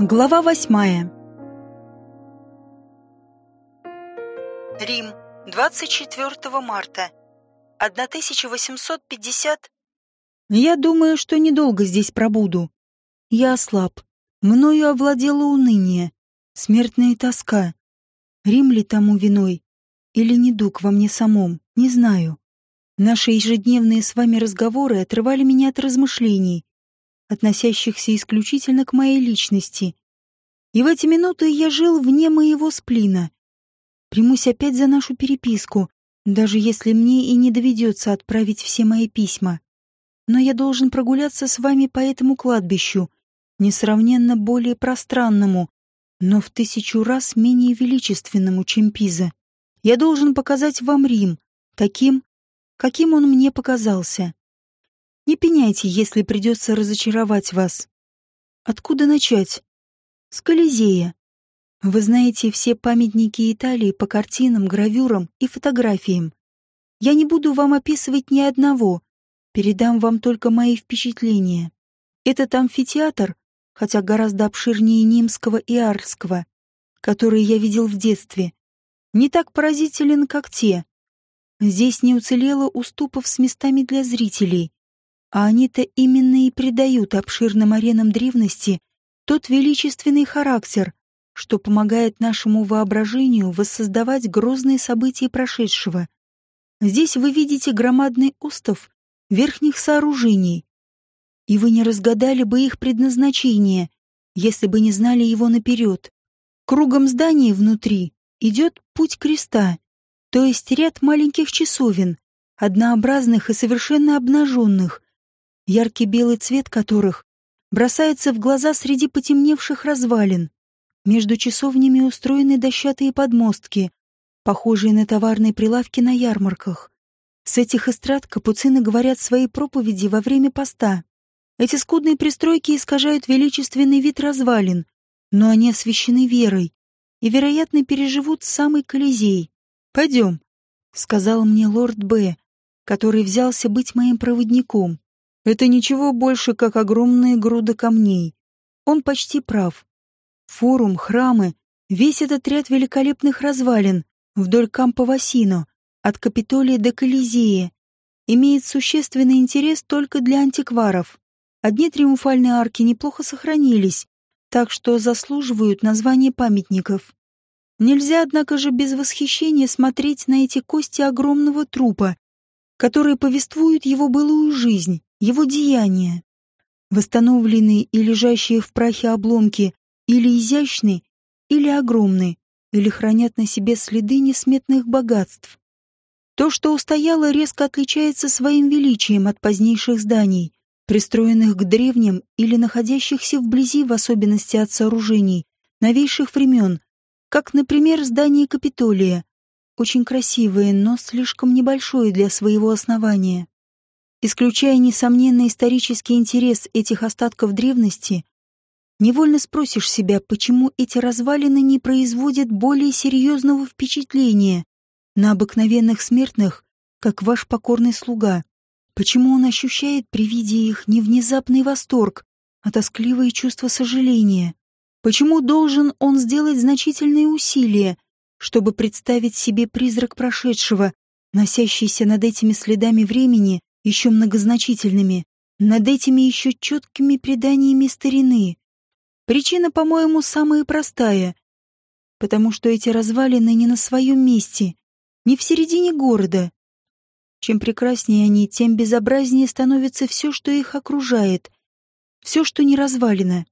Глава восьмая. Рим, 24 марта, 1850. Я думаю, что недолго здесь пробуду. Я ослаб. Мною овладело уныние, смертная тоска. Рим ли тому виной? Или недуг во мне самом? Не знаю. Наши ежедневные с вами разговоры отрывали меня от размышлений, относящихся исключительно к моей личности. И в эти минуты я жил вне моего сплина. Примусь опять за нашу переписку, даже если мне и не доведется отправить все мои письма. Но я должен прогуляться с вами по этому кладбищу, несравненно более пространному, но в тысячу раз менее величественному, чем Пиза. Я должен показать вам Рим, таким, каким он мне показался. Не пеняйте, если придется разочаровать вас. Откуда начать? С Колизея. Вы знаете все памятники Италии по картинам, гравюрам и фотографиям. Я не буду вам описывать ни одного, передам вам только мои впечатления. Этот амфитеатр, хотя гораздо обширнее Нимского и Арского, которые я видел в детстве, не так поразителен, как те. Здесь не уцелело уступов с местами для зрителей, а они-то именно и придают обширным аренам древности тот величественный характер, что помогает нашему воображению воссоздавать грозные события прошедшего. Здесь вы видите громадный остов верхних сооружений, и вы не разгадали бы их предназначение, если бы не знали его наперед. Кругом здания внутри идет путь креста, то есть ряд маленьких часовен, однообразных и совершенно обнаженных, яркий белый цвет которых бросается в глаза среди потемневших развалин. Между часовнями устроены дощатые подмостки, похожие на товарные прилавки на ярмарках. С этих эстрад капуцины говорят свои проповеди во время поста. Эти скудные пристройки искажают величественный вид развалин, но они освящены верой и, вероятно, переживут самый Колизей. «Пойдем», — сказал мне лорд Б., который взялся быть моим проводником. Это ничего больше, как огромные груды камней. Он почти прав. Форум, храмы, весь этот ряд великолепных развалин вдоль Кампа Васино, от Капитолия до Колизея, имеет существенный интерес только для антикваров. Одни триумфальные арки неплохо сохранились, так что заслуживают названия памятников. Нельзя, однако же, без восхищения смотреть на эти кости огромного трупа, которые повествуют его былую жизнь его деяния. Восстановленные и лежащие в прахе обломки или изящны, или огромны, или хранят на себе следы несметных богатств. То, что устояло, резко отличается своим величием от позднейших зданий, пристроенных к древним или находящихся вблизи, в особенности от сооружений, новейших времен, как, например, здание Капитолия, очень красивое, но слишком небольшое для своего основания. Исключая несомненный исторический интерес этих остатков древности, невольно спросишь себя, почему эти развалины не производят более серьезного впечатления на обыкновенных смертных, как ваш покорный слуга. Почему он ощущает при виде их не внезапный восторг, а тоскливое чувство сожаления? Почему должен он сделать значительные усилия, чтобы представить себе призрак прошедшего, носящийся над этими следами времени еще многозначительными, над этими еще четкими преданиями старины. Причина, по-моему, самая простая, потому что эти развалины не на своем месте, не в середине города. Чем прекраснее они, тем безобразнее становится все, что их окружает, все, что не развалено.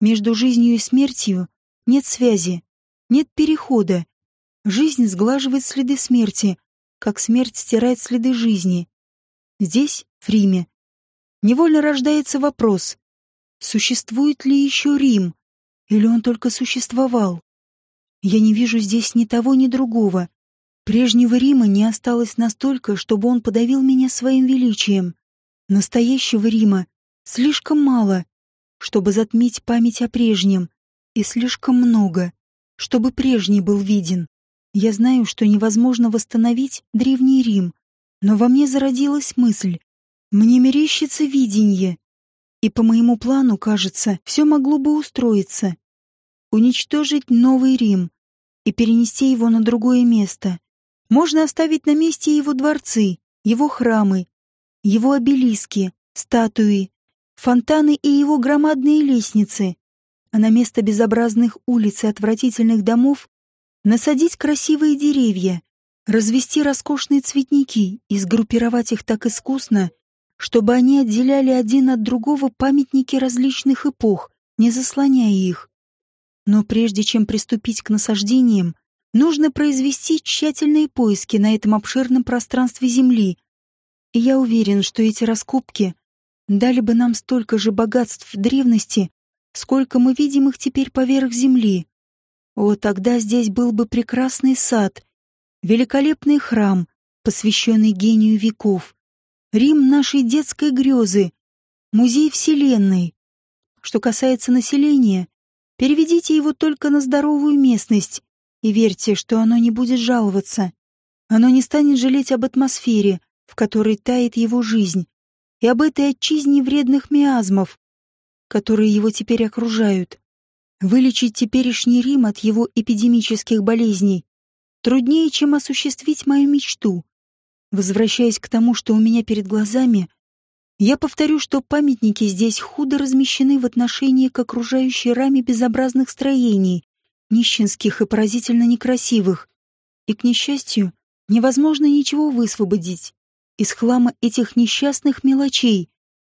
Между жизнью и смертью нет связи, нет перехода. Жизнь сглаживает следы смерти, как смерть стирает следы жизни. Здесь, в Риме, невольно рождается вопрос, существует ли еще Рим, или он только существовал? Я не вижу здесь ни того, ни другого. Прежнего Рима не осталось настолько, чтобы он подавил меня своим величием. Настоящего Рима слишком мало, чтобы затмить память о прежнем, и слишком много, чтобы прежний был виден. Я знаю, что невозможно восстановить древний Рим, но во мне зародилась мысль. Мне мерещится видение. И по моему плану, кажется, все могло бы устроиться. Уничтожить Новый Рим и перенести его на другое место. Можно оставить на месте его дворцы, его храмы, его обелиски, статуи, фонтаны и его громадные лестницы, а на место безобразных улиц и отвратительных домов насадить красивые деревья, развести роскошные цветники и сгруппировать их так искусно, чтобы они отделяли один от другого памятники различных эпох, не заслоняя их. Но прежде чем приступить к насаждениям, нужно произвести тщательные поиски на этом обширном пространстве Земли. И я уверен, что эти раскопки дали бы нам столько же богатств древности, сколько мы видим их теперь поверх Земли. О, тогда здесь был бы прекрасный сад, великолепный храм, посвященный гению веков, Рим нашей детской грезы, музей Вселенной. Что касается населения, переведите его только на здоровую местность и верьте, что оно не будет жаловаться. Оно не станет жалеть об атмосфере, в которой тает его жизнь, и об этой отчизне вредных миазмов, которые его теперь окружают. Вылечить теперешний Рим от его эпидемических болезней труднее, чем осуществить мою мечту. Возвращаясь к тому, что у меня перед глазами, я повторю, что памятники здесь худо размещены в отношении к окружающей раме безобразных строений, нищенских и поразительно некрасивых, и, к несчастью, невозможно ничего высвободить из хлама этих несчастных мелочей,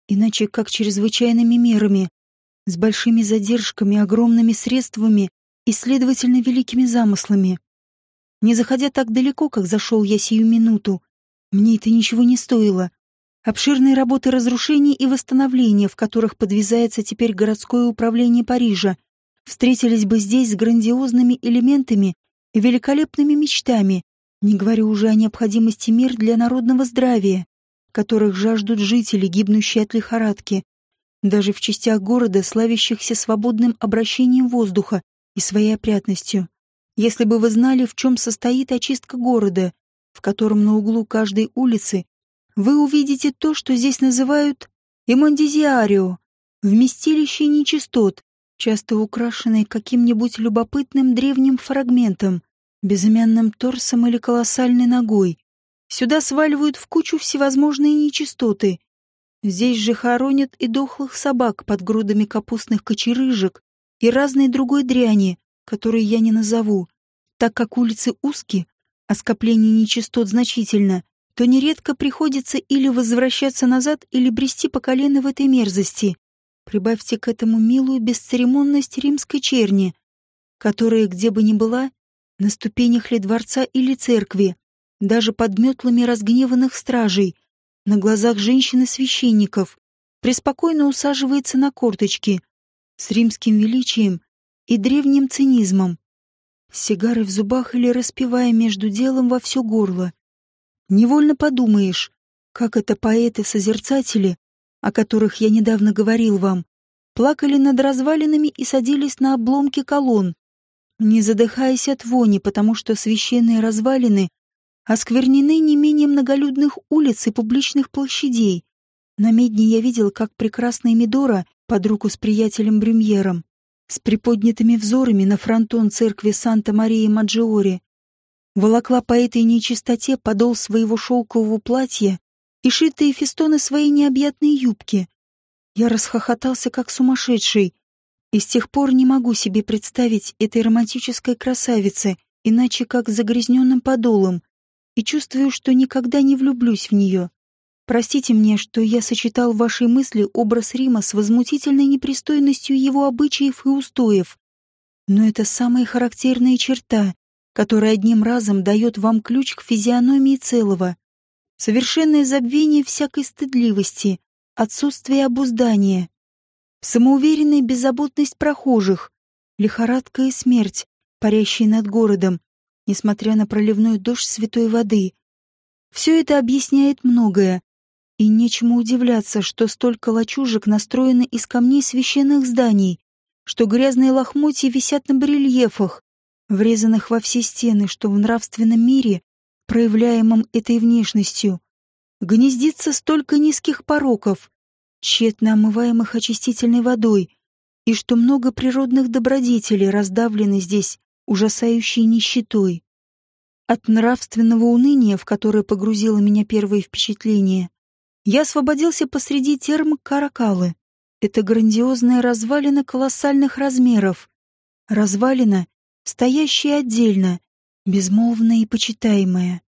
иначе как чрезвычайными мерами, с большими задержками, огромными средствами и, следовательно, великими замыслами. Не заходя так далеко, как зашел я сию минуту, мне это ничего не стоило. Обширные работы разрушения и восстановления, в которых подвязается теперь городское управление Парижа, встретились бы здесь с грандиозными элементами и великолепными мечтами, не говоря уже о необходимости мер для народного здравия, которых жаждут жители, гибнущие от лихорадки, даже в частях города, славящихся свободным обращением воздуха и своей опрятностью. Если бы вы знали, в чем состоит очистка города, в котором на углу каждой улицы вы увидите то, что здесь называют эмондизиарио, вместилище нечистот, часто украшенное каким-нибудь любопытным древним фрагментом, безымянным торсом или колоссальной ногой. Сюда сваливают в кучу всевозможные нечистоты, Здесь же хоронят и дохлых собак под грудами капустных кочерыжек и разной другой дряни, которую я не назову. Так как улицы узкие, а скопление нечистот значительно, то нередко приходится или возвращаться назад, или брести по колено в этой мерзости. Прибавьте к этому милую бесцеремонность римской черни, которая, где бы ни была, на ступенях ли дворца или церкви, даже под метлами разгневанных стражей, на глазах женщины-священников, преспокойно усаживается на корточки с римским величием и древним цинизмом, с сигарой в зубах или распевая между делом во все горло. Невольно подумаешь, как это поэты-созерцатели, о которых я недавно говорил вам, плакали над развалинами и садились на обломки колонн, не задыхаясь от вони, потому что священные развалины осквернены не менее многолюдных улиц и публичных площадей. На медне я видел, как прекрасная Мидора под руку с приятелем Брюмьером, с приподнятыми взорами на фронтон церкви Санта-Марии-Маджиори, волокла по этой нечистоте подол своего шелкового платья и шитые фестоны своей необъятной юбки. Я расхохотался, как сумасшедший, и с тех пор не могу себе представить этой романтической красавицы, иначе как загрязненным подолом, и чувствую, что никогда не влюблюсь в нее. Простите мне, что я сочетал в вашей мысли образ Рима с возмутительной непристойностью его обычаев и устоев. Но это самая характерная черта, которая одним разом дает вам ключ к физиономии целого. Совершенное забвение всякой стыдливости, отсутствие обуздания, самоуверенная беззаботность прохожих, лихорадка и смерть, парящие над городом, несмотря на проливной дождь святой воды. Все это объясняет многое, и нечему удивляться, что столько лачужек настроены из камней священных зданий, что грязные лохмотья висят на барельефах, врезанных во все стены, что в нравственном мире, проявляемом этой внешностью, гнездится столько низких пороков, тщетно омываемых очистительной водой, и что много природных добродетелей раздавлены здесь ужасающей нищетой. От нравственного уныния, в которое погрузило меня первое впечатление, я освободился посреди терм Каракалы. Это грандиозная развалина колоссальных размеров. Развалина, стоящая отдельно, безмолвная и почитаемая.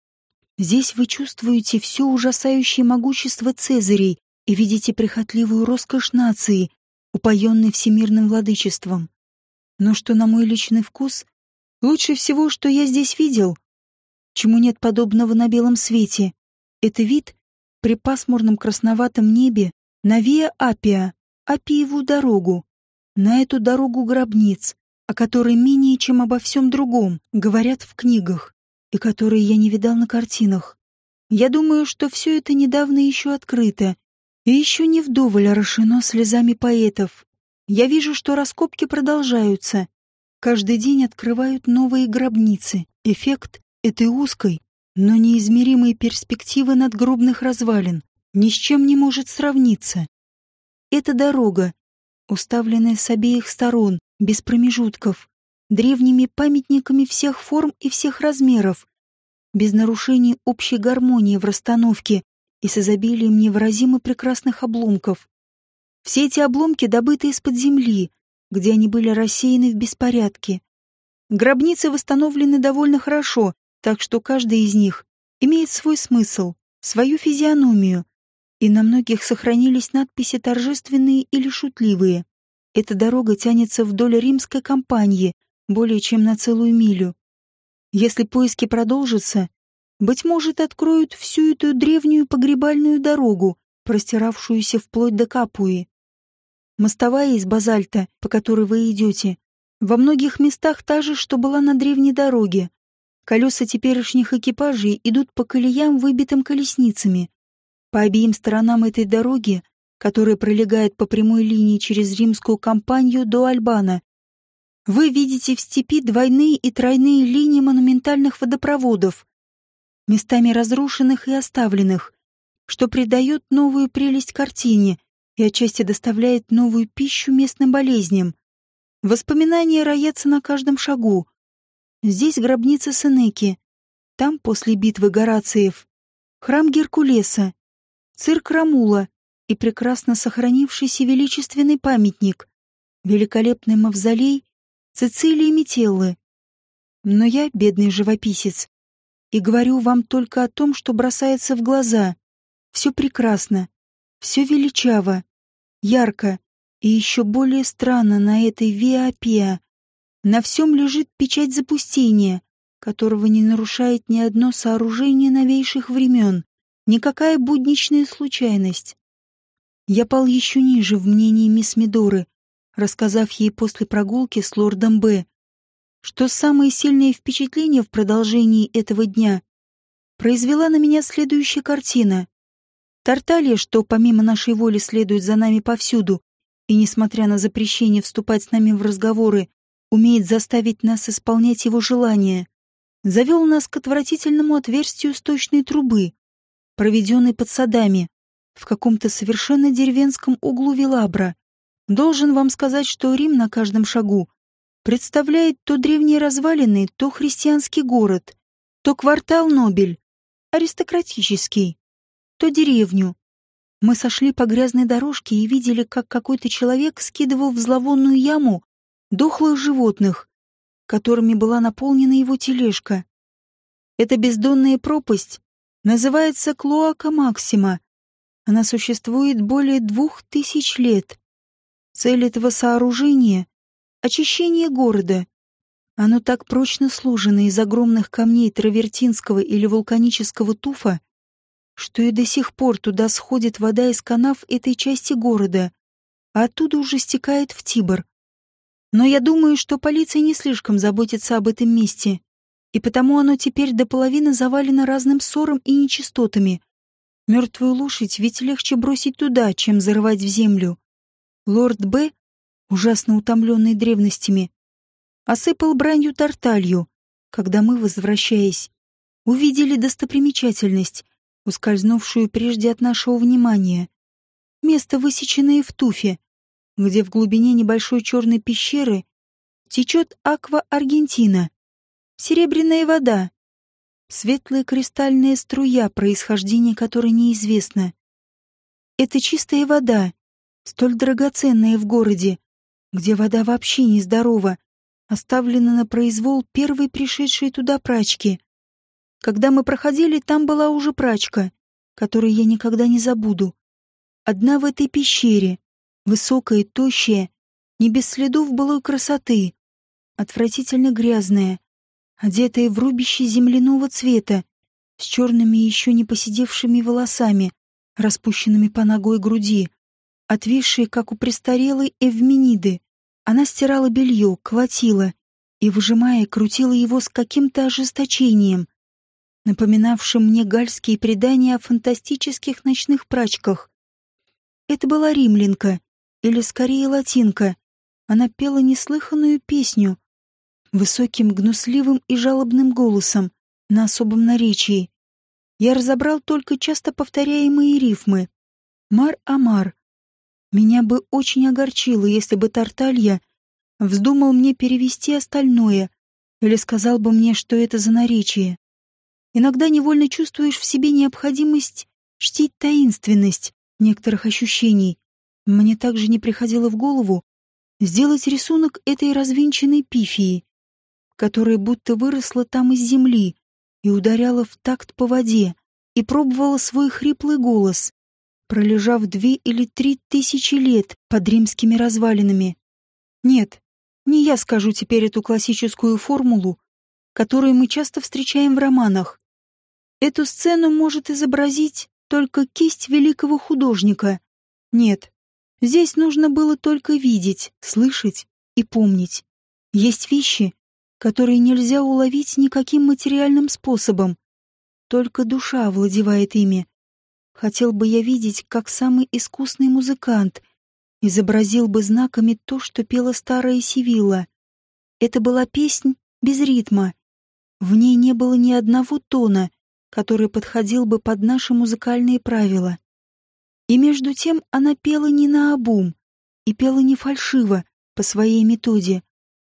Здесь вы чувствуете все ужасающее могущество Цезарей и видите прихотливую роскошь нации, упоенной всемирным владычеством. Но что на мой личный вкус, лучше всего, что я здесь видел, чему нет подобного на белом свете, это вид при пасмурном красноватом небе на Виа Апия, Апиеву дорогу, на эту дорогу гробниц, о которой менее чем обо всем другом говорят в книгах и которые я не видал на картинах. Я думаю, что все это недавно еще открыто и еще не вдоволь орошено слезами поэтов. Я вижу, что раскопки продолжаются. Каждый день открывают новые гробницы. Эффект этой узкой, но неизмеримой перспективы надгробных развалин ни с чем не может сравниться. Это дорога, уставленная с обеих сторон, без промежутков, древними памятниками всех форм и всех размеров, без нарушений общей гармонии в расстановке и с изобилием невыразимо прекрасных обломков. Все эти обломки добыты из-под земли, где они были рассеяны в беспорядке. Гробницы восстановлены довольно хорошо, так что каждая из них имеет свой смысл, свою физиономию, и на многих сохранились надписи торжественные или шутливые. Эта дорога тянется вдоль римской кампании более чем на целую милю. Если поиски продолжатся, быть может, откроют всю эту древнюю погребальную дорогу, простиравшуюся вплоть до Капуи. Мостовая из базальта, по которой вы идете, во многих местах та же, что была на древней дороге. Колеса теперешних экипажей идут по колеям, выбитым колесницами. По обеим сторонам этой дороги которая пролегает по прямой линии через римскую кампанию до Альбана. Вы видите в степи двойные и тройные линии монументальных водопроводов, местами разрушенных и оставленных, что придает новую прелесть картине и отчасти доставляет новую пищу местным болезням. Воспоминания роятся на каждом шагу. Здесь гробница Сенеки, там, после битвы Горациев, храм Геркулеса, цирк Рамула, и прекрасно сохранившийся величественный памятник, великолепный мавзолей Цицилии Метеллы. Но я, бедный живописец, и говорю вам только о том, что бросается в глаза. Все прекрасно, все величаво, ярко и еще более странно на этой Виапиа. На всем лежит печать запустения, которого не нарушает ни одно сооружение новейших времен, никакая будничная случайность. Я пал еще ниже в мнении мисс Мидоры, рассказав ей после прогулки с лордом Б, что самое сильное впечатление в продолжении этого дня произвела на меня следующая картина. Тарталья, что помимо нашей воли следует за нами повсюду, и, несмотря на запрещение вступать с нами в разговоры, умеет заставить нас исполнять его желания, завел нас к отвратительному отверстию сточной трубы, проведенной под садами, в каком-то совершенно деревенском углу Вилабра. Должен вам сказать, что Рим на каждом шагу представляет то древние развалины, то христианский город, то квартал Нобель, аристократический, то деревню. Мы сошли по грязной дорожке и видели, как какой-то человек скидывал в зловонную яму дохлых животных, которыми была наполнена его тележка. Эта бездонная пропасть называется Клоака Максима, она существует более двух тысяч лет. Цель этого сооружения — очищение города. Оно так прочно сложено из огромных камней травертинского или вулканического туфа, что и до сих пор туда сходит вода из канав этой части города, а оттуда уже стекает в Тибр. Но я думаю, что полиция не слишком заботится об этом месте, и потому оно теперь до половины завалено разным ссором и нечистотами — Мертвую лошадь ведь легче бросить туда, чем зарывать в землю. Лорд Б, ужасно утомленный древностями, осыпал бранью тарталью, когда мы, возвращаясь, увидели достопримечательность, ускользнувшую прежде от нашего внимания. место, высеченное в туфе, где в глубине небольшой черной пещеры течет аква Аргентина, серебряная вода, светлая кристальная струя, происхождение которой неизвестно. Это чистая вода, столь драгоценная в городе, где вода вообще нездорова, оставлена на произвол первой пришедшей туда прачки. Когда мы проходили, там была уже прачка, которую я никогда не забуду. Одна в этой пещере, высокая, тощая, не без следов былой красоты, отвратительно грязная, одетая в рубище земляного цвета, с черными еще не поседевшими волосами, распущенными по ногой груди, отвисшие, как у престарелой Эвмениды. Она стирала белье, колотила и, выжимая, крутила его с каким-то ожесточением, напоминавшим мне гальские предания о фантастических ночных прачках. Это была римлянка, или скорее латинка. Она пела неслыханную песню, высоким, гнусливым и жалобным голосом, на особом наречии. Я разобрал только часто повторяемые рифмы. Мар-Амар, меня бы очень огорчило, если бы Тарталья вздумал мне перевести остальное или сказал бы мне, что это за наречие. Иногда невольно чувствуешь в себе необходимость чтить таинственность некоторых ощущений. Мне также не приходило в голову сделать рисунок этой развинченной пифии, которая будто выросла там из земли и ударяла в такт по воде и пробовала свой хриплый голос пролежав две или три тысячи лет под римскими развалинами. Нет, не я скажу теперь эту классическую формулу, которую мы часто встречаем в романах. Эту сцену может изобразить только кисть великого художника. Нет, здесь нужно было только видеть, слышать и помнить. Есть вещи, которые нельзя уловить никаким материальным способом. Только душа овладевает ими. Хотел бы я видеть, как самый искусный музыкант изобразил бы знаками то, что пела старая Сивилла. Это была песнь без ритма. В ней не было ни одного тона, который подходил бы под наши музыкальные правила. И между тем она пела не наобум и пела не фальшиво, по своей методе.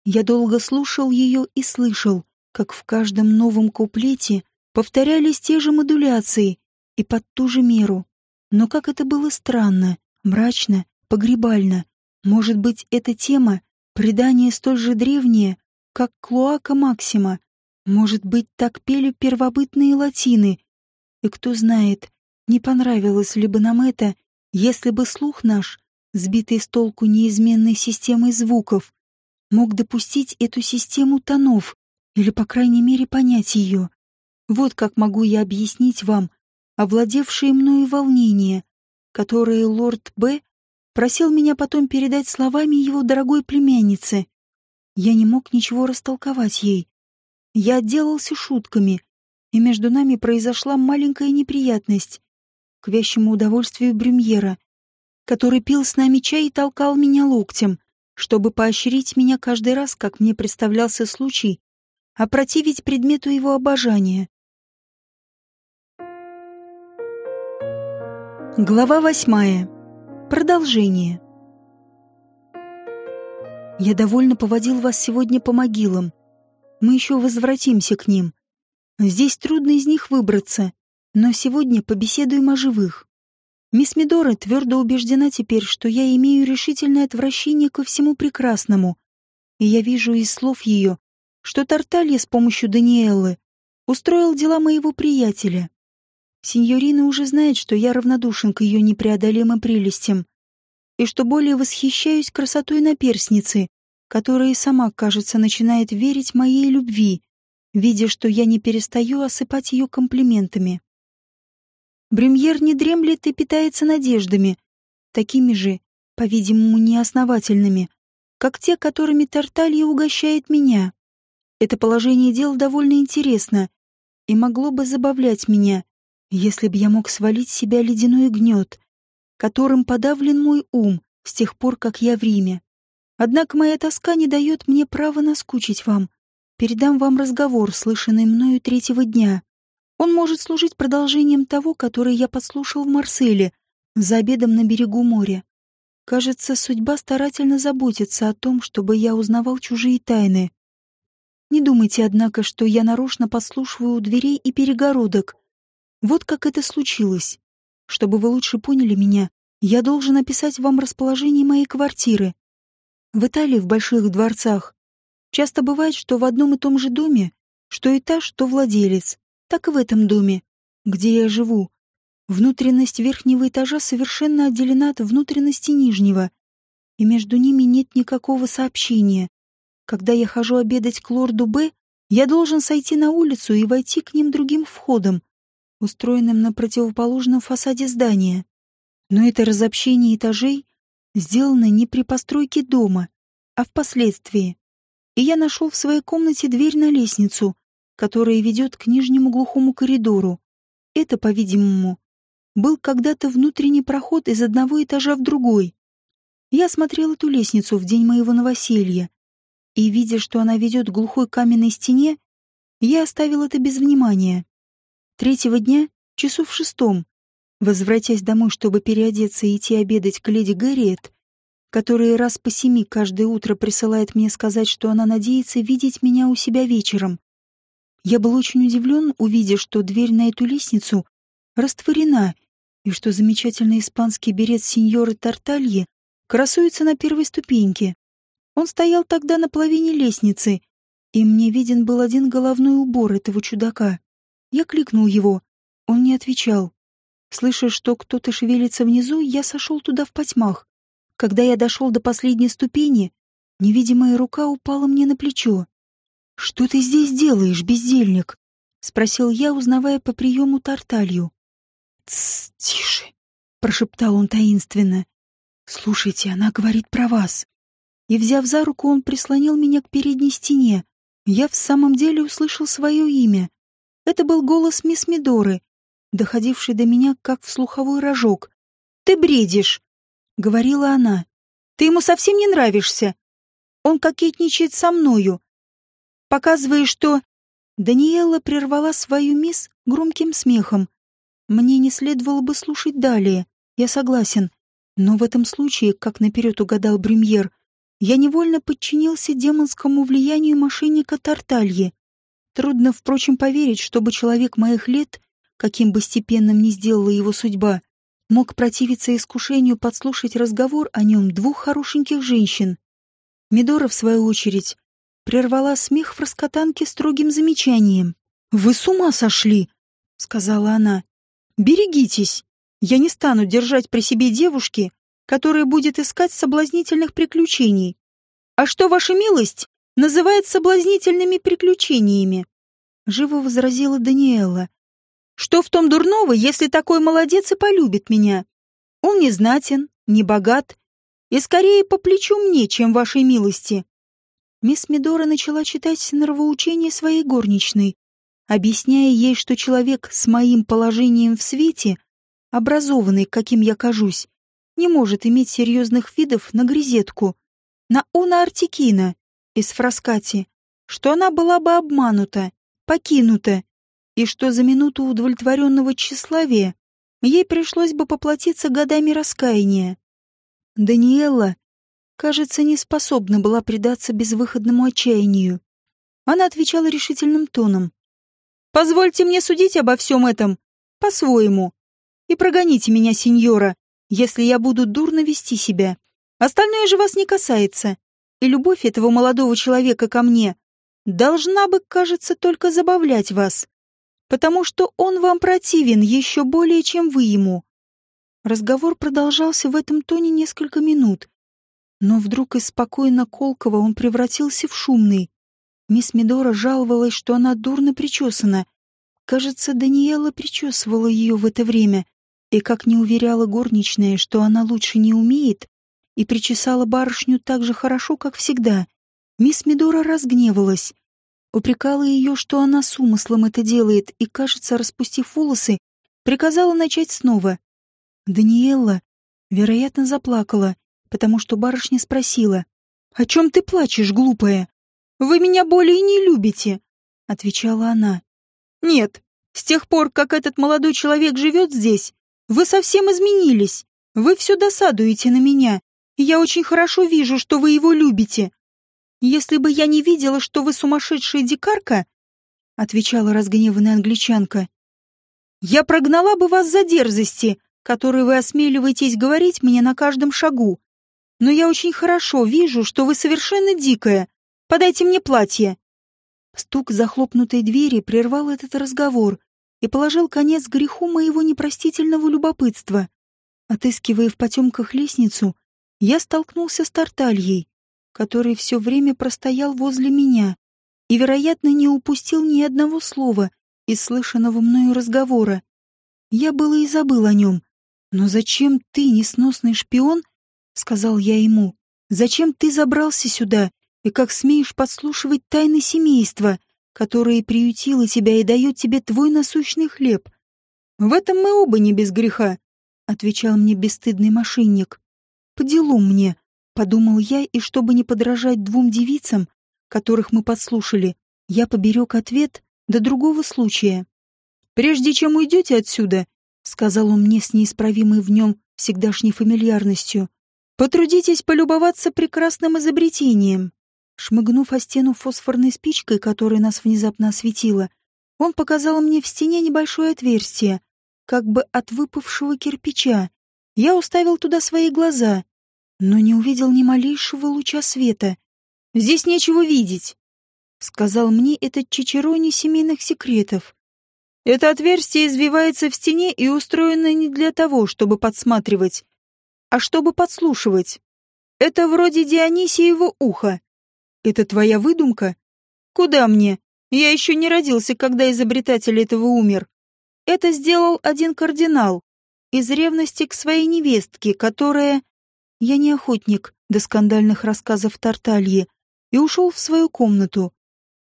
Я долго слушал ее и слышал, как в каждом новом куплете повторялись те же модуляции, и под ту же меру. Но как это было странно, мрачно, погребально. Может быть, эта тема — предание столь же древнее, как Клоака Максима. Может быть, так пели первобытные латины. И кто знает, не понравилось ли бы нам это, если бы слух наш, сбитый с толку неизменной системой звуков, мог допустить эту систему тонов или, по крайней мере, понять ее. Вот как могу я объяснить вам, овладевшее мною волнение, которое лорд Б. просил меня потом передать словами его дорогой племянницы. Я не мог ничего растолковать ей. Я отделался шутками, и между нами произошла маленькая неприятность, к вящему удовольствию Брюмьера, который пил с нами чай и толкал меня локтем, чтобы поощрить меня каждый раз, как мне представлялся случай, опротивить предмету его обожания. Глава восьмая. Продолжение. Я довольно поводил вас сегодня по могилам. Мы еще возвратимся к ним. Здесь трудно из них выбраться, но сегодня побеседуем о живых. Мисс Мидора твердо убеждена теперь, что я имею решительное отвращение ко всему прекрасному, и я вижу из слов ее, что Тарталья с помощью Даниэллы устроил дела моего приятеля. Синьорина уже знает, что я равнодушен к ее непреодолимым прелестям, и что более восхищаюсь красотой наперсницы, которая сама, кажется, начинает верить моей любви, видя, что я не перестаю осыпать ее комплиментами. Бремьер не дремлет и питается надеждами, такими же, по-видимому, неосновательными, как те, которыми Тарталья угощает меня. Это положение дел довольно интересно и могло бы забавлять меня, если б я мог свалить себя ледяной гнет, которым подавлен мой ум с тех пор, как я в Риме. Однако моя тоска не дает мне права наскучить вам. Передам вам разговор, слышанный мною третьего дня. Он может служить продолжением того, который я подслушал в Марселе, за обедом на берегу моря. Кажется, судьба старательно заботится о том, чтобы я узнавал чужие тайны. Не думайте, однако, что я нарочно подслушиваю у дверей и перегородок. Вот как это случилось. Чтобы вы лучше поняли меня, я должен описать вам расположение моей квартиры. В Италии, в больших дворцах, часто бывает, что в одном и том же доме, что этаж, что владелец, так и в этом доме, где я живу. Внутренность верхнего этажа совершенно отделена от внутренности нижнего, и между ними нет никакого сообщения. Когда я хожу обедать к лорду Б, я должен сойти на улицу и войти к ним другим входом, устроенным на противоположном фасаде здания. Но это разобщение этажей сделано не при постройке дома, а впоследствии. И я нашел в своей комнате дверь на лестницу, которая ведет к нижнему глухому коридору. Это, по-видимому, был когда-то внутренний проход из одного этажа в другой. Я смотрел эту лестницу в день моего новоселья, и, видя, что она ведет к глухой каменной стене, я оставил это без внимания. Третьего дня, часу в шестом, возвратясь домой, чтобы переодеться и идти обедать к леди Гарриет, которая раз по семи каждое утро присылает мне сказать, что она надеется видеть меня у себя вечером. Я был очень удивлен, увидя, что дверь на эту лестницу растворена, и что замечательный испанский берет сеньоры Тартальи красуется на первой ступеньке. Он стоял тогда на половине лестницы, и мне виден был один головной убор этого чудака. Я кликнул его. Он не отвечал. Слыша, что кто-то шевелится внизу, я сошел туда в потьмах. Когда я дошел до последней ступени, невидимая рука упала мне на плечо. «Что ты здесь делаешь, бездельник?» — спросил я, узнавая по приему Тарталью. «Тсс, тише!» — прошептал он таинственно. «Слушайте, она говорит про вас». И, взяв за руку, он прислонил меня к передней стене. Я в самом деле услышал свое имя. Это был голос мисс Мидоры, доходивший до меня, как в слуховой рожок. «Ты бредишь!» — говорила она. «Ты ему совсем не нравишься. Он кокетничает со мною. Показывая, что...» Даниэла прервала свою мисс громким смехом. Мне не следовало бы слушать далее, я согласен. Но в этом случае, как наперед угадал Бремьер, я невольно подчинился демонскому влиянию мошенника Тартальи. Трудно, впрочем, поверить, чтобы человек моих лет, каким бы степенным ни сделала его судьба, мог противиться искушению подслушать разговор о нем двух хорошеньких женщин. Медора, в свою очередь, прервала смех в раскатанке строгим замечанием. «Вы с ума сошли!» — сказала она. Берегитесь. Я не стану держать при себе девушки, которая будет искать соблазнительных приключений. А что, ваша милость, называет соблазнительными приключениями? Живо возразила Даниэла. Что в том дурного, если такой молодец и полюбит меня? Он не знатен, не богат и скорее по плечу мне, чем вашей милости. Мисс Мидора начала читать нравоучение своей горничной, объясняя ей, что человек с моим положением в свете, образованный, каким я кажусь, не может иметь серьезных видов на грезетку, на Уна Артикина из Фраскати, что она была бы обманута, покинута, и что за минуту удовлетворенного тщеславия ей пришлось бы поплатиться годами раскаяния. Даниэла, кажется, не способна была предаться безвыходному отчаянию. Она отвечала решительным тоном. Позвольте мне судить обо всем этом по-своему. И прогоните меня, сеньора, если я буду дурно вести себя. Остальное же вас не касается. И любовь этого молодого человека ко мне должна бы, кажется, только забавлять вас, потому что он вам противен еще более, чем вы ему. Разговор продолжался в этом тоне несколько минут, но вдруг из спокойно колкого он превратился в шумный. Мисс Медора жаловалась, что она дурно причесана. Кажется, Даниэла причесывала ее в это время, и как не уверяла горничная, что она лучше не умеет, и причесала барышню так же хорошо, как всегда. Мисс Медора разгневалась, упрекала ее, что она с умыслом это делает, и, кажется, распустив волосы, приказала начать снова. Даниэлла, вероятно, заплакала, потому что барышня спросила, «О чем ты плачешь, глупая?» Вы меня более не любите», — отвечала она. «Нет, с тех пор, как этот молодой человек живет здесь, Вы совсем изменились. Вы все досадуете на меня. И я очень хорошо вижу, что вы его любите. Если бы я не видела, что вы сумасшедшая дикарка, — отвечала разгневанная англичанка, — я прогнала бы вас за дерзости, которые вы осмеливаетесь говорить мне на каждом шагу. Но я очень хорошо вижу, что вы совершенно дикая. Подайте мне платье. Стук захлопнутой двери прервал этот разговор и положил конец греху моего непростительного любопытства. Отыскивая в потемках лестницу, я столкнулся с Тартальей, который все время простоял возле меня и, вероятно, не упустил ни одного слова из слышанного мною разговора. Я было и забыл о нем. «Но зачем ты, несносный шпион?» — сказал я ему. «Зачем ты забрался сюда и как смеешь подслушивать тайны семейства, которое приютило тебя и дает тебе твой насущный хлеб?» «В этом мы оба не без греха», — отвечал мне бесстыдный мошенник. «По делу мне», Подумал я, и чтобы не подражать двум девицам, которых мы подслушали, я поберег ответ до другого случая. «Прежде чем уйдете отсюда», — сказал он мне с неисправимой в нем всегдашней фамильярностью, «потрудитесь полюбоваться прекрасным изобретением». Шмыгнув о стену фосфорной спичкой, которая нас внезапно осветила, он показал мне в стене небольшое отверстие, как бы от выпавшего кирпича. Я уставил туда свои глаза но не увидел ни малейшего луча света. «Здесь нечего видеть», — сказал мне этот чичерони семейных секретов. «Это отверстие извивается в стене и устроено не для того, чтобы подсматривать, а чтобы подслушивать. Это вроде Дионисиева уха. Это твоя выдумка? Куда мне? Я еще не родился, когда изобретатель этого умер. Это сделал один кардинал из ревности к своей невестке, которая... Я не охотник до скандальных рассказов Тартальи и ушел в свою комнату.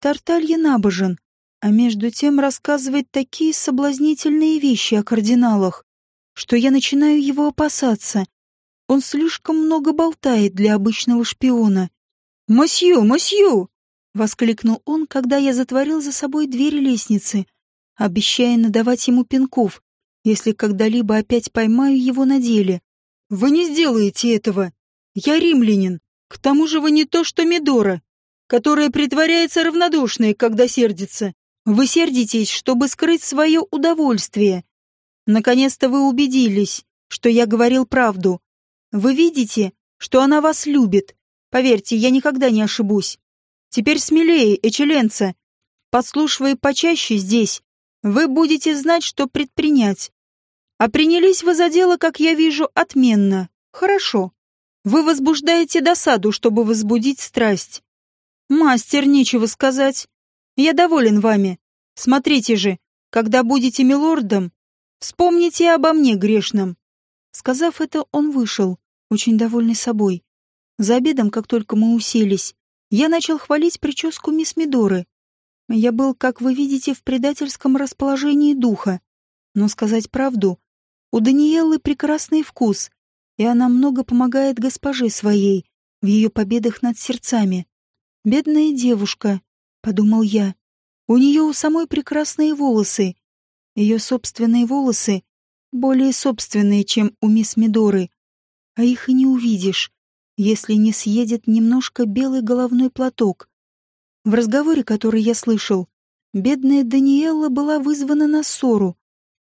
Тарталья набожен, а между тем рассказывает такие соблазнительные вещи о кардиналах, что я начинаю его опасаться. Он слишком много болтает для обычного шпиона. «Мосью, мосью!» — воскликнул он, когда я затворил за собой двери лестницы, обещая надавать ему пинков, если когда-либо опять поймаю его на деле. Вы не сделаете этого. Я римлянин. К тому же вы не то что Медора, которая притворяется равнодушной, когда сердится. Вы сердитесь, чтобы скрыть свое удовольствие. Наконец-то вы убедились, что я говорил правду. Вы видите, что она вас любит. Поверьте, я никогда не ошибусь. Теперь смелее, Эчеленца. Подслушивая почаще здесь, вы будете знать, что предпринять. А принялись вы за дело, как я вижу, отменно. Хорошо. Вы возбуждаете досаду, чтобы возбудить страсть. Мастер, нечего сказать. Я доволен вами. Смотрите же, когда будете милордом, вспомните обо мне грешном. Сказав это, он вышел, очень довольный собой. За обедом, как только мы уселись, я начал хвалить прическу мисс Мидоры. Я был, как вы видите, в предательском расположении духа. Но сказать правду, у Даниэллы прекрасный вкус, и она много помогает госпоже своей в ее победах над сердцами. «Бедная девушка», — подумал я. «У нее у самой прекрасные волосы. Ее собственные волосы более собственные, чем у мисс Мидоры. А их и не увидишь, если не съедет немножко белый головной платок. В разговоре, который я слышал, бедная Даниэлла была вызвана на ссору,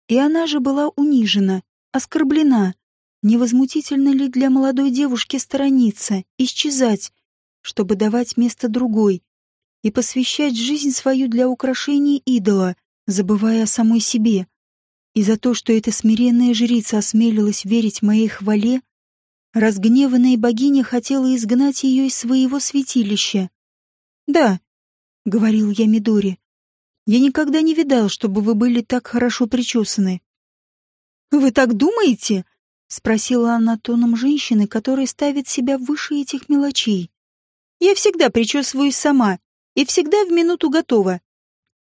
и она же была унижена, оскорблена. Невозмутительно ли для молодой девушки сторониться, исчезать, чтобы давать место другой и посвящать жизнь свою для украшения идола, забывая о самой себе? И за то, что эта смиренная жрица осмелилась верить моей хвале, разгневанная богиня хотела изгнать ее из своего святилища. «Да», — говорил я Мидоре, я никогда не видал, чтобы вы были так хорошо причесаны. Вы так думаете? спросила она тоном женщины, которая ставит себя выше этих мелочей. Я всегда причесываюсь сама и всегда в минуту готова.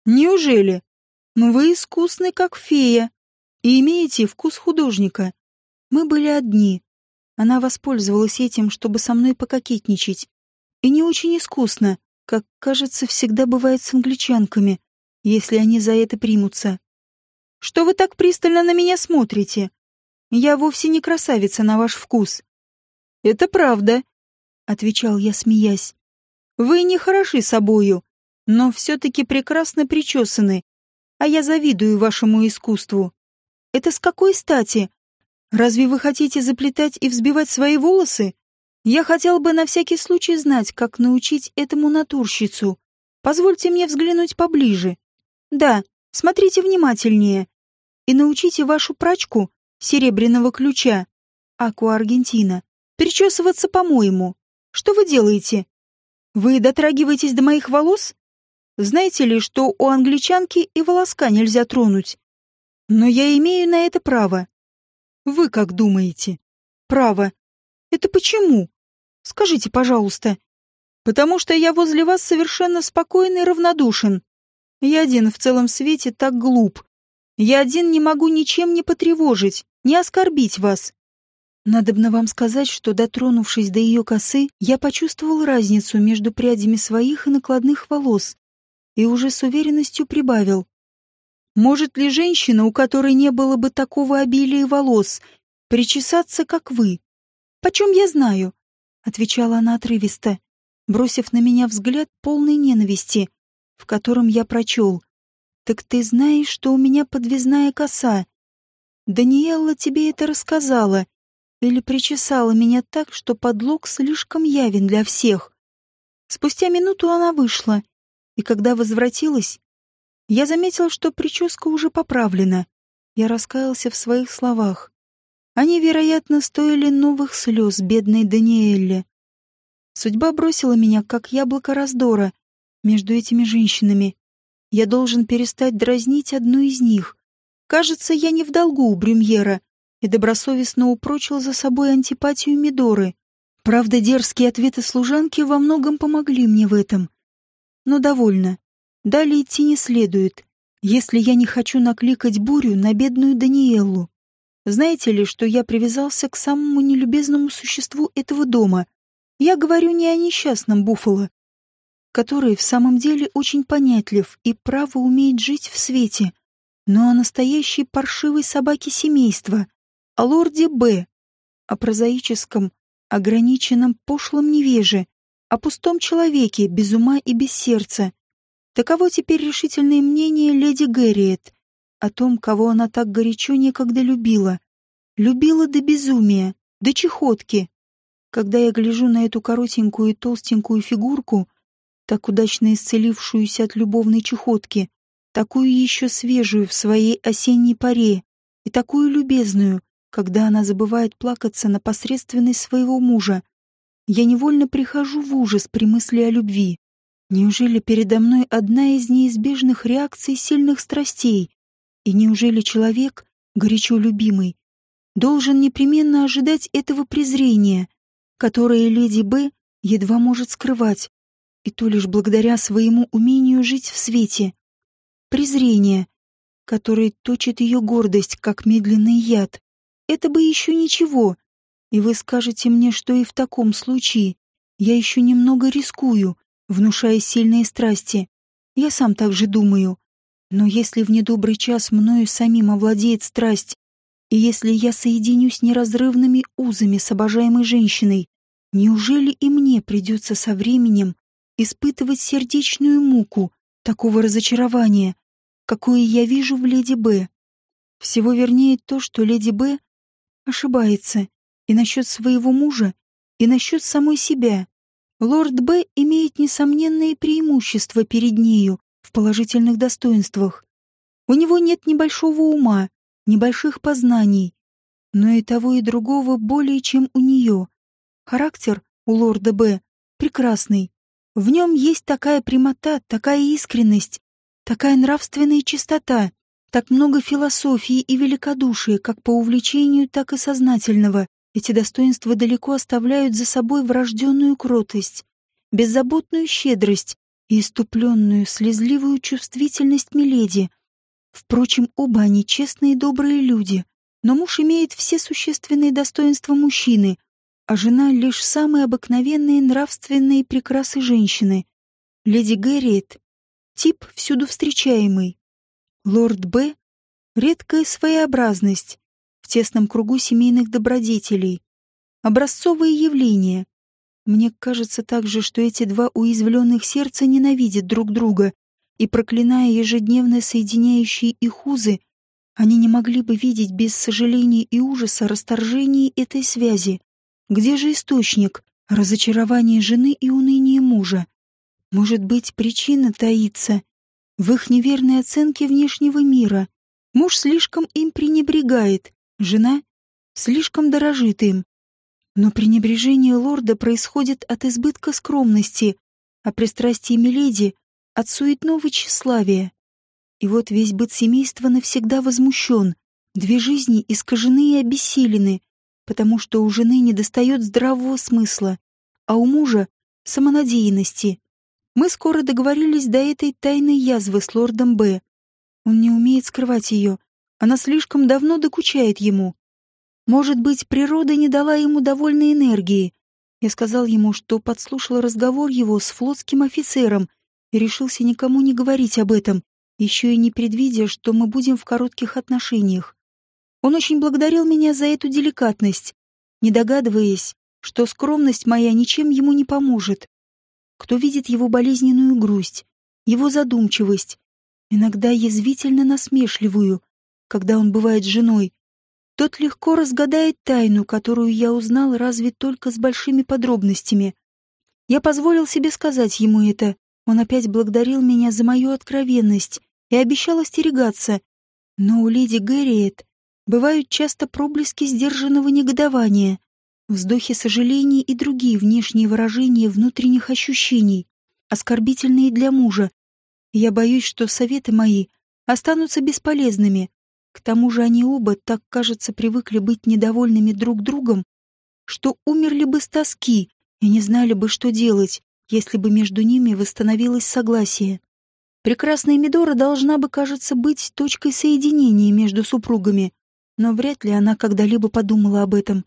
Неужели? Но вы искусны, как фея, и имеете вкус художника. Мы были одни. Она воспользовалась этим, чтобы со мной пококетничать. И не очень искусно, как, кажется, всегда бывает с англичанками если они за это примутся. «Что вы так пристально на меня смотрите?» Я вовсе не красавица на ваш вкус. Это правда, отвечал я, смеясь. Вы не хороши собою, но все-таки прекрасно причесаны, а я завидую вашему искусству. Это с какой стати? Разве вы хотите заплетать и взбивать свои волосы? Я хотел бы на всякий случай знать, как научить этому натурщицу. Позвольте мне взглянуть поближе. Да, смотрите внимательнее. И научите вашу прачку серебряного ключа, Аку Аргентина, причесываться по-моему. Что вы делаете? Вы дотрагиваетесь до моих волос? Знаете ли, что у англичанки и волоска нельзя тронуть? Но я имею на это право. Вы как думаете? Право. Это почему? Скажите, пожалуйста. Потому что я возле вас совершенно спокойный и равнодушен. Я один в целом свете так глуп. Я один не могу ничем не потревожить, не оскорбить вас. Надобно вам сказать, что, дотронувшись до ее косы, я почувствовал разницу между прядями своих и накладных волос и уже с уверенностью прибавил. Может ли женщина, у которой не было бы такого обилия волос, причесаться, как вы? Почем я знаю? Отвечала она отрывисто, бросив на меня взгляд полной ненависти, в котором я прочел. Так ты знаешь, что у меня подвесная коса. Даниэлла тебе это рассказала или причесала меня так, что подлог слишком явен для всех. Спустя минуту она вышла, и когда возвратилась, я заметил, что прическа уже поправлена. Я раскаялся в своих словах. Они, вероятно, стоили новых слез бедной Даниэлле. Судьба бросила меня, как яблоко раздора, между этими женщинами. Я должен перестать дразнить одну из них. Кажется, я не в долгу у Брюмьера, и добросовестно упрочил за собой антипатию Мидоры. Правда, дерзкие ответы служанки во многом помогли мне в этом. Но довольно. Далее идти не следует, если я не хочу накликать бурю на бедную Даниэллу. Знаете ли, что я привязался к самому нелюбезному существу этого дома? Я говорю не о несчастном Буффало, который в самом деле очень понятлив и право умеет жить в свете, но о настоящей паршивой собаке семейства, о лорде Б, о прозаическом, ограниченном пошлом невеже, о пустом человеке без ума и без сердца. Таково теперь решительное мнение леди Гэриет о том, кого она так горячо некогда любила. Любила до безумия, до чехотки. Когда я гляжу на эту коротенькую и толстенькую фигурку, так удачно исцелившуюся от любовной чехотки, такую еще свежую в своей осенней паре и такую любезную, когда она забывает плакаться на посредственность своего мужа. Я невольно прихожу в ужас при мысли о любви. Неужели передо мной одна из неизбежных реакций сильных страстей? И неужели человек, горячо любимый, должен непременно ожидать этого презрения, которое леди Б едва может скрывать, и то лишь благодаря своему умению жить в свете? Презрение, которое точит ее гордость, как медленный яд. Это бы еще ничего. И вы скажете мне, что и в таком случае я еще немного рискую, внушая сильные страсти. Я сам так же думаю. Но если в недобрый час мною самим овладеет страсть, и если я соединюсь неразрывными узами с обожаемой женщиной, неужели и мне придется со временем испытывать сердечную муку такого разочарования, какое я вижу в леди Б? Всего вернее то, что леди Б ошибается и насчет своего мужа, и насчет самой себя. Лорд Б имеет несомненные преимущества перед нею в положительных достоинствах. У него нет небольшого ума, небольших познаний, но и того и другого более, чем у нее. Характер у лорда Б прекрасный. В нем есть такая прямота, такая искренность, такая нравственная чистота, так много философии и великодушия, как по увлечению, так и сознательного. Эти достоинства далеко оставляют за собой врожденную кротость, беззаботную щедрость и иступленную, слезливую чувствительность Миледи. Впрочем, оба они честные и добрые люди, но муж имеет все существенные достоинства мужчины, а жена — лишь самые обыкновенные нравственные прекрасы женщины. Леди Гэриет — тип всюду встречаемый, Лорд Б — редкая своеобразность, в тесном кругу семейных добродетелей. Образцовое явление. Мне кажется также, что эти два уязвленных сердца ненавидят друг друга, и, проклиная ежедневно соединяющие их узы, они не могли бы видеть без сожаления и ужаса расторжение этой связи. Где же источник разочарования жены и уныния мужа? Может быть, причина таится в их неверной оценке внешнего мира. Муж слишком им пренебрегает, жена слишком дорожит им. Но пренебрежение лорда происходит от избытка скромности, а пристрастие Миледи — от суетного тщеславия. И вот весь быт семейства навсегда возмущен, две жизни искажены и обессилены, потому что у жены недостает здравого смысла, а у мужа — самонадеянности. Мы скоро договорились до этой тайной язвы с лордом Б. Он не умеет скрывать ее, она слишком давно докучает ему. Может быть, природа не дала ему довольной энергии. Я сказал ему, что подслушал разговор его с флотским офицером и решился никому не говорить об этом, еще и не предвидя, что мы будем в коротких отношениях. Он очень благодарил меня за эту деликатность, не догадываясь, что скромность моя ничем ему не поможет. Кто видит его болезненную грусть, его задумчивость, иногда язвительно насмешливую, когда он бывает женой, тот легко разгадает тайну, которую я узнал разве только с большими подробностями. Я позволил себе сказать ему это. Он опять благодарил меня за мою откровенность и обещал остерегаться. Но у леди Гэриет бывают часто проблески сдержанного негодования, вздохи сожалений и другие внешние выражения внутренних ощущений, оскорбительные для мужа. Я боюсь, что советы мои останутся бесполезными, к тому же они оба так, кажется, привыкли быть недовольными друг другом, что умерли бы с тоски и не знали бы, что делать, если бы между ними восстановилось согласие. Прекрасная Мидора должна бы, кажется, быть точкой соединения между супругами, но вряд ли она когда-либо подумала об этом.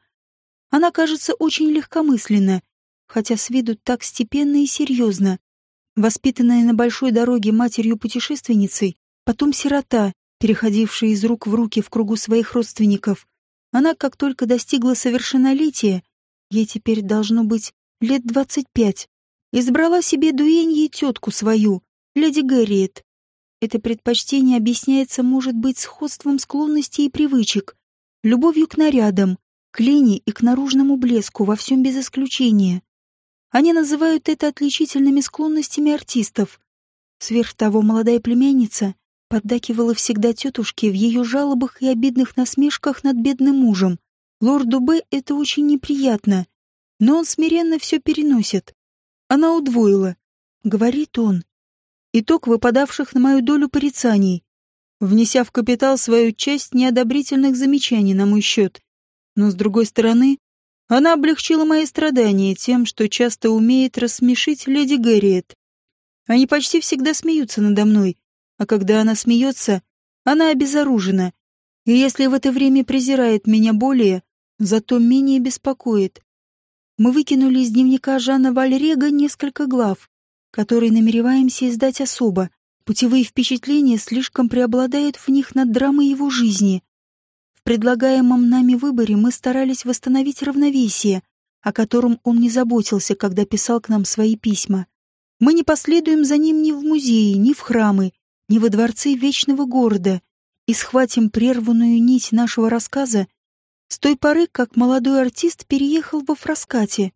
Она кажется очень легкомысленна, хотя с виду так степенно и серьезно. Воспитанная на большой дороге матерью-путешественницей, потом сирота, переходившая из рук в руки в кругу своих родственников. Она, как только достигла совершеннолетия, ей теперь должно быть лет двадцать пять, избрала себе дуэнье тетку свою, леди Гарриет. Это предпочтение объясняется, может быть, сходством склонностей и привычек, любовью к нарядам, к лени и к наружному блеску во всем без исключения. Они называют это отличительными склонностями артистов. Сверх того, молодая племянница поддакивала всегда тетушке в ее жалобах и обидных насмешках над бедным мужем. Лорду Б. это очень неприятно, но он смиренно все переносит. Она удвоила, говорит он. Итог выпадавших на мою долю порицаний, внеся в капитал свою часть неодобрительных замечаний на мой счет. Но, с другой стороны, она облегчила мои страдания тем, что часто умеет рассмешить леди Гэриет. Они почти всегда смеются надо мной, а когда она смеется, она обезоружена, и если в это время презирает меня более, зато менее беспокоит. Мы выкинули из дневника Жанна Вальрега несколько глав, которые намереваемся издать особо. Путевые впечатления слишком преобладают в них над драмой его жизни. В предлагаемом нами выборе мы старались восстановить равновесие, о котором он не заботился, когда писал к нам свои письма. Мы не последуем за ним ни в музеи, ни в храмы, не во дворцы вечного города и схватим прерванную нить нашего рассказа с той поры, как молодой артист переехал во Фраскате.